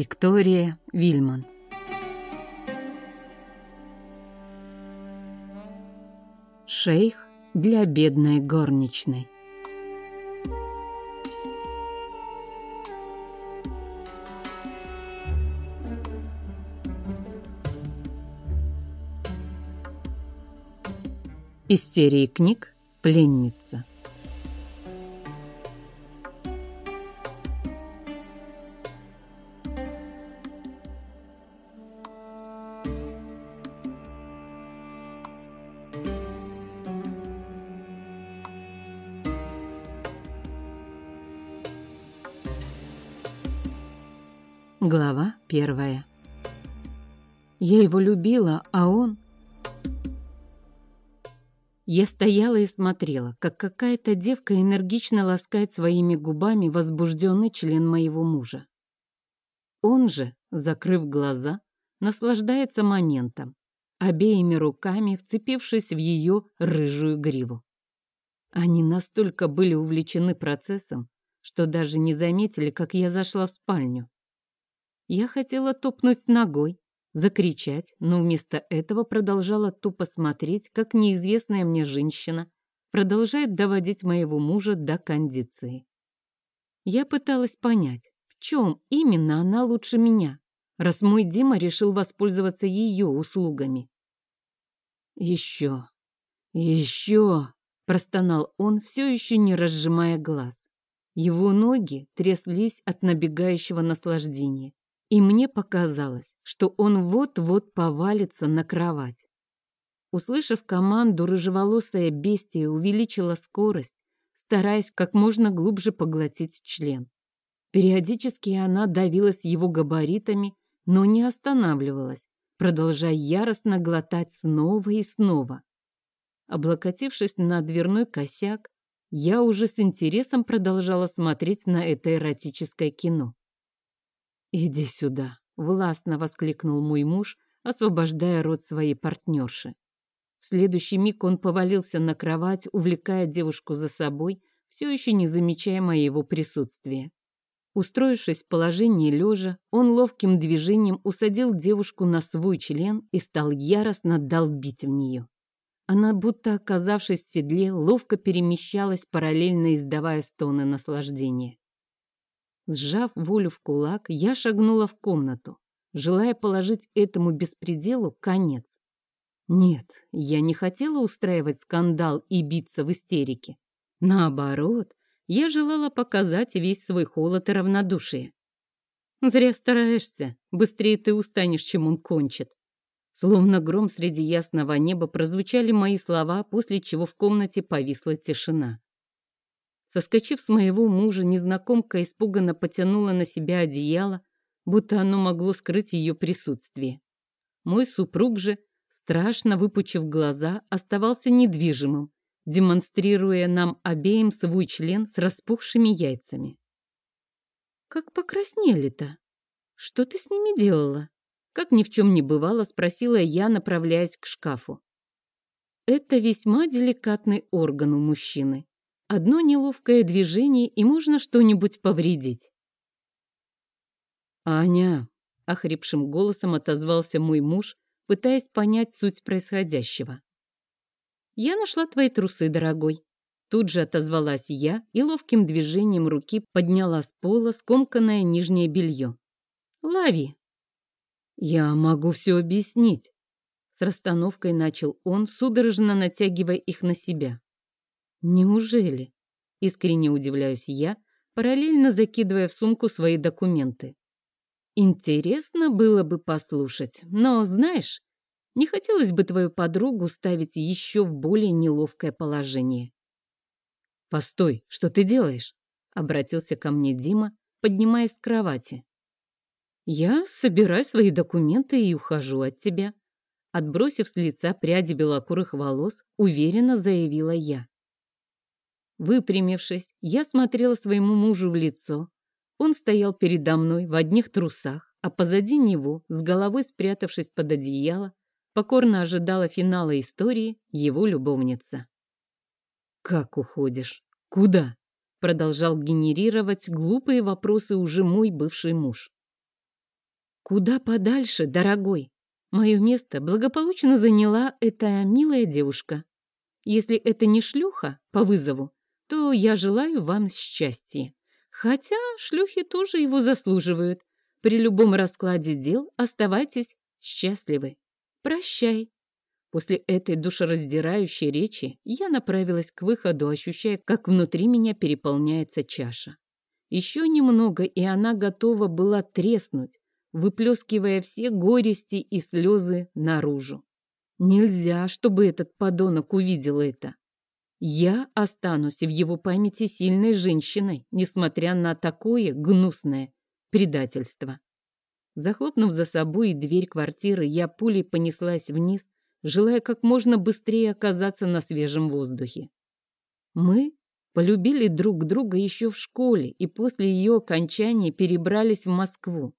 Виктория Вильман. Шейх для бедной горничной. Из серии книг «Пленница» Глава первая. Я его любила, а он... Я стояла и смотрела, как какая-то девка энергично ласкает своими губами возбужденный член моего мужа. Он же, закрыв глаза, наслаждается моментом, обеими руками вцепившись в ее рыжую гриву. Они настолько были увлечены процессом, что даже не заметили, как я зашла в спальню. Я хотела топнуть ногой, закричать, но вместо этого продолжала тупо смотреть, как неизвестная мне женщина продолжает доводить моего мужа до кондиции. Я пыталась понять, в чем именно она лучше меня, раз мой Дима решил воспользоваться ее услугами. «Еще, еще!» — простонал он, все еще не разжимая глаз. Его ноги тряслись от набегающего наслаждения и мне показалось, что он вот-вот повалится на кровать. Услышав команду, рыжеволосая бестия увеличила скорость, стараясь как можно глубже поглотить член. Периодически она давилась его габаритами, но не останавливалась, продолжая яростно глотать снова и снова. Облокотившись на дверной косяк, я уже с интересом продолжала смотреть на это эротическое кино. «Иди сюда!» — властно воскликнул мой муж, освобождая рот своей партнерши. В следующий миг он повалился на кровать, увлекая девушку за собой, все еще не замечая моего присутствия. Устроившись в положении лежа, он ловким движением усадил девушку на свой член и стал яростно долбить в нее. Она, будто оказавшись в седле, ловко перемещалась, параллельно издавая стоны наслаждения. Сжав волю в кулак, я шагнула в комнату, желая положить этому беспределу конец. Нет, я не хотела устраивать скандал и биться в истерике. Наоборот, я желала показать весь свой холод и равнодушие. Зря стараешься, быстрее ты устанешь, чем он кончит. Словно гром среди ясного неба прозвучали мои слова, после чего в комнате повисла тишина. Соскочив с моего мужа, незнакомка испуганно потянула на себя одеяло, будто оно могло скрыть ее присутствие. Мой супруг же, страшно выпучив глаза, оставался недвижимым, демонстрируя нам обеим свой член с распухшими яйцами. «Как покраснели-то? Что ты с ними делала?» Как ни в чем не бывало, спросила я, направляясь к шкафу. Это весьма деликатный орган у мужчины. Одно неловкое движение, и можно что-нибудь повредить. «Аня!» — охрипшим голосом отозвался мой муж, пытаясь понять суть происходящего. «Я нашла твои трусы, дорогой». Тут же отозвалась я и ловким движением руки подняла с пола скомканное нижнее белье. «Лови!» «Я могу все объяснить!» С расстановкой начал он, судорожно натягивая их на себя. Неужели? Искренне удивляюсь я, параллельно закидывая в сумку свои документы. Интересно было бы послушать, но, знаешь, не хотелось бы твою подругу ставить еще в более неловкое положение. «Постой, что ты делаешь?» — обратился ко мне Дима, поднимаясь с кровати. «Я собираю свои документы и ухожу от тебя», отбросив с лица пряди белокурых волос, уверенно заявила я. Выпрямившись, я смотрела своему мужу в лицо. Он стоял передо мной в одних трусах, а позади него, с головой спрятавшись под одеяло, покорно ожидала финала истории его любовница. «Как уходишь? Куда?» Продолжал генерировать глупые вопросы уже мой бывший муж. Куда подальше, дорогой? Мое место благополучно заняла эта милая девушка. Если это не шлюха по вызову, то я желаю вам счастья. Хотя шлюхи тоже его заслуживают. При любом раскладе дел оставайтесь счастливы. Прощай. После этой душераздирающей речи я направилась к выходу, ощущая, как внутри меня переполняется чаша. Еще немного, и она готова была треснуть, выплескивая все горести и слезы наружу. Нельзя, чтобы этот подонок увидел это. Я останусь в его памяти сильной женщиной, несмотря на такое гнусное предательство. Захлопнув за собой дверь квартиры, я пулей понеслась вниз, желая как можно быстрее оказаться на свежем воздухе. Мы полюбили друг друга еще в школе и после ее окончания перебрались в Москву.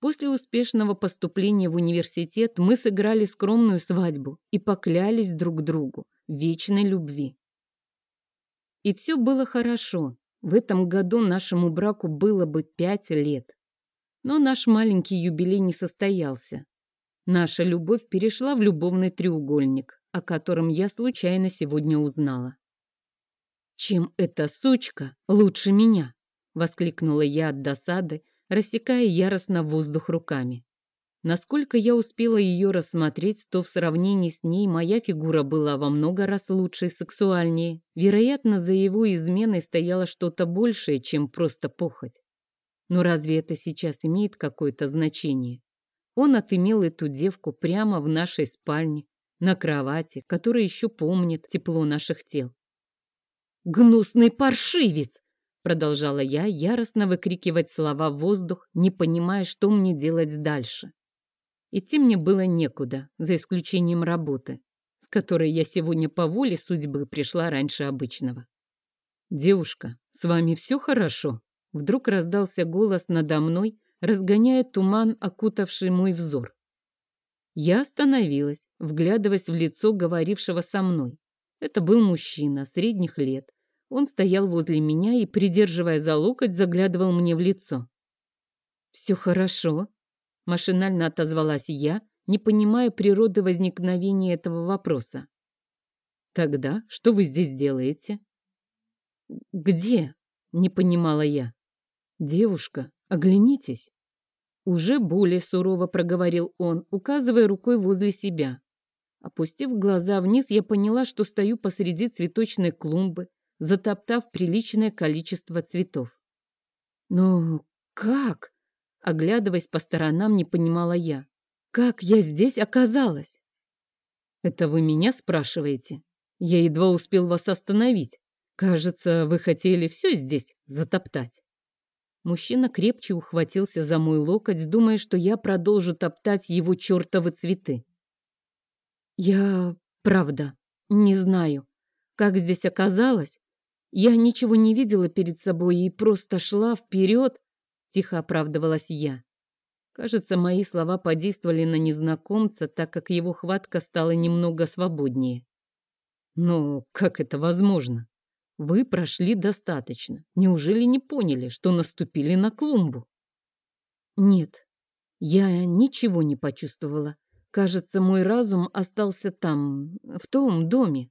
После успешного поступления в университет мы сыграли скромную свадьбу и поклялись друг другу вечной любви. И все было хорошо. В этом году нашему браку было бы пять лет. Но наш маленький юбилей не состоялся. Наша любовь перешла в любовный треугольник, о котором я случайно сегодня узнала. «Чем эта сучка лучше меня?» — воскликнула я от досады, рассекая яростно воздух руками. Насколько я успела ее рассмотреть, то в сравнении с ней моя фигура была во много раз лучше и сексуальнее. Вероятно, за его изменой стояло что-то большее, чем просто похоть. Но разве это сейчас имеет какое-то значение? Он отымел эту девку прямо в нашей спальне, на кровати, которая еще помнит тепло наших тел. «Гнусный паршивец!» Продолжала я яростно выкрикивать слова в воздух, не понимая, что мне делать дальше. Идти мне было некуда, за исключением работы, с которой я сегодня по воле судьбы пришла раньше обычного. «Девушка, с вами все хорошо?» Вдруг раздался голос надо мной, разгоняя туман, окутавший мой взор. Я остановилась, вглядываясь в лицо говорившего со мной. Это был мужчина средних лет. Он стоял возле меня и, придерживая за локоть, заглядывал мне в лицо. «Все хорошо», — машинально отозвалась я, не понимая природы возникновения этого вопроса. «Тогда что вы здесь делаете?» «Где?» — не понимала я. «Девушка, оглянитесь!» Уже более сурово проговорил он, указывая рукой возле себя. Опустив глаза вниз, я поняла, что стою посреди цветочной клумбы, затоптав приличное количество цветов. «Но как?» — оглядываясь по сторонам, не понимала я. «Как я здесь оказалась?» «Это вы меня спрашиваете? Я едва успел вас остановить. Кажется, вы хотели все здесь затоптать». Мужчина крепче ухватился за мой локоть, думая, что я продолжу топтать его чертовы цветы. Я, правда, не знаю, как здесь оказалось. Я ничего не видела перед собой и просто шла вперед, тихо оправдывалась я. Кажется, мои слова подействовали на незнакомца, так как его хватка стала немного свободнее. Но как это возможно? Вы прошли достаточно. Неужели не поняли, что наступили на клумбу? Нет, я ничего не почувствовала. Кажется, мой разум остался там, в том доме.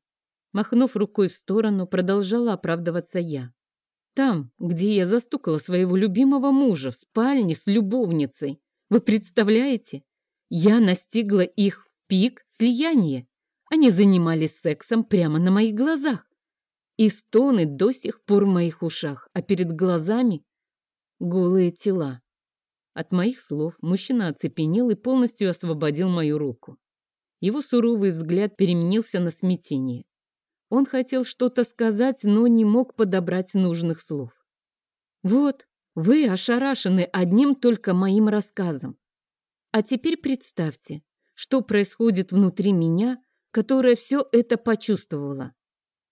Махнув рукой в сторону, продолжала оправдываться я. Там, где я застукала своего любимого мужа в спальне с любовницей. Вы представляете? Я настигла их в пик слияния. Они занимались сексом прямо на моих глазах. И стоны до сих пор в моих ушах, а перед глазами голые тела. От моих слов мужчина оцепенел и полностью освободил мою руку. Его суровый взгляд переменился на смятение. Он хотел что-то сказать, но не мог подобрать нужных слов. «Вот, вы ошарашены одним только моим рассказом. А теперь представьте, что происходит внутри меня, которая все это почувствовала.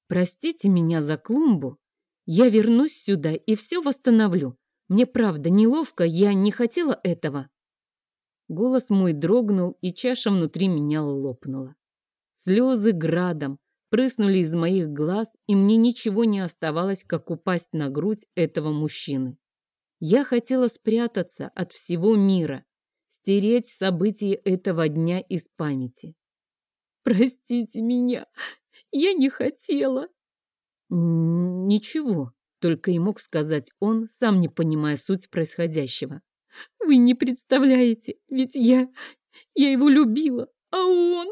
Простите меня за клумбу. Я вернусь сюда и все восстановлю. Мне правда неловко, я не хотела этого. Голос мой дрогнул, и чаша внутри меня лопнула. Слезы градом прыснули из моих глаз, и мне ничего не оставалось, как упасть на грудь этого мужчины. Я хотела спрятаться от всего мира, стереть события этого дня из памяти. «Простите меня, я не хотела». «Ничего», — только и мог сказать он, сам не понимая суть происходящего. «Вы не представляете, ведь я... я его любила, а он...»